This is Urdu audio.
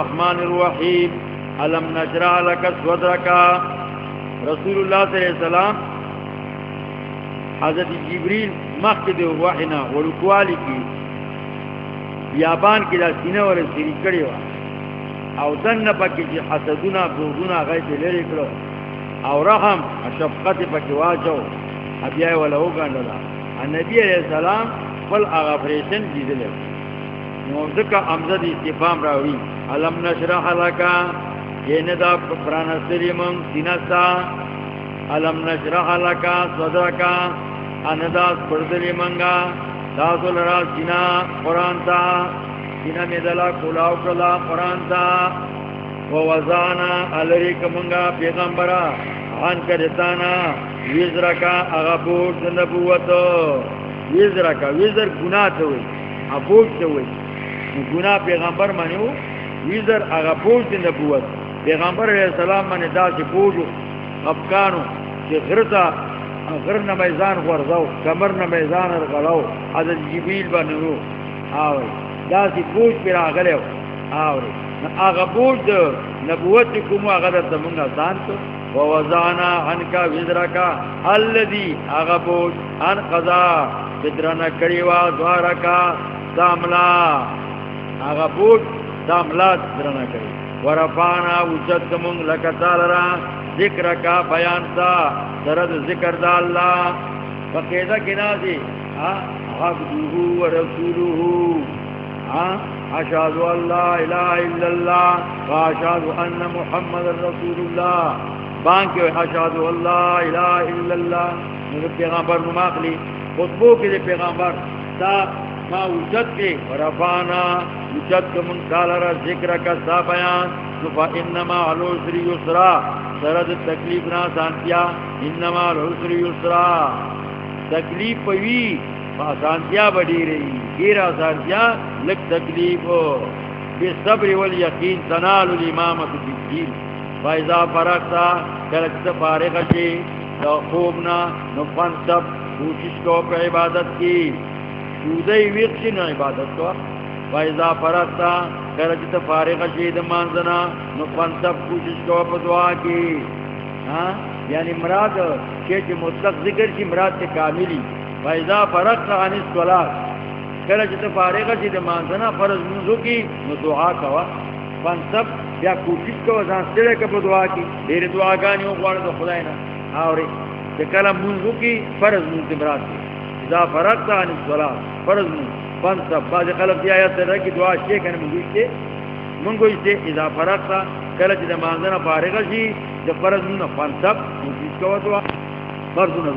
الرحمن الرحیم علم نشرح لك صدرك؟ رسول اللہ صلی اللہ علیہ وسلم، حضرت جبریل مقد وحینا ورکوالی کی، بیابان کی دا سینه ور سری کړی و او دن پکې چې حسدونه بوغونه غیت لري کړو. او رحم، شفقت پکې واچو. بیا ولا وګڼل نبی علیہ السلام فل هغه پریشن دیدل نو امزد استفهام راوړي. علم نشرح لك ینه دا پرانستری مون سینستا علم نشرح لك صدرك ان دا پردلی منگا. تاسو لرا سینا قرآن تا. سینا میدلا کلاو کلا قرآن تا. ووزانا علریک منگا پیغمبرا عن کردتانا ویزرکا اغبوت نبوتو. ویزرکا ویزر گناہ توی ابوت توی گناہ پیغمبر منیو ویزر اغبوت نبوت. پیغمبر علیہ السلام منی دا سی پوجو افکانو چی غرطا غر نہ میزان ورزاو کمر نہ میزان ارغلاو حضرت جبیل بنو آوری، دا سی پوچ پر آگلے آوری، آغا پوچ دا نبوت کمو آغا دا زمان آسان تو. ووزانا عنکا وزرکا، اللذی آغا پوچ ان قضا بدرنا کریوا، دوارکا ساملا آغا پوچ ساملا درنا کری ورفانا وچت کمون لکتالرا ذکر کا بیان تا سرد ذکر دا اللہ. فقیدہ کنا دی عبدوہو و رسولوہو اشہدو اللہ الہ الا اللہ و ان محمد رسول اللہ بانکے اشہدو اللہ الہ الا اللہ. میرے پیغامبر نماقلی خطبو کے دے پیغامبر تا ما وجد کے۔ ورفانا وجد کمن کالر ذکر کا سا بیان فا انما علوسری یسرا۔ سرد تکلیف نہ سانتیا انما الحسر یسرا۔ تکلیف پوی سانتیا بڑی رہی۔ گیرا سانتیا لک تکلیف بے صبر والیقین تنال الامامت بالدین فائزا فرقتا کلکت فارغ شی تو خوبنا نفن سب کوشش کو پہ عبادت کی۔ سودئی ویقشی نہ عبادت کو فائزا فرقتا کرجت فارغ شید مانزنا نو پنسب کوشش کو پدعا کی ہاں یعنی مراد شیچ مطلق ذکر کی مراد سے کاملی فیضا فرق عن الصلاة کرجت فارغ شید مانزنا فرض منزو کی نو دعا کوا پنسب یا کوشش کو زان سڑے کا پدعا کی دیر دعا گانی ہوں قوار دو خدای نا آوری کہ کلم منزو کی فرض منزو مراد کی اذا فرق عن الصلاة، فرض منزو فانصب بعض خلق دی آیات در کی دعا شیئے کنه منگوش تے منگوش تے اذا فرق تا کلچ دا مانزنا فارغ شی دا فرض منو فانصب منگوش کوا دعا. فرض منو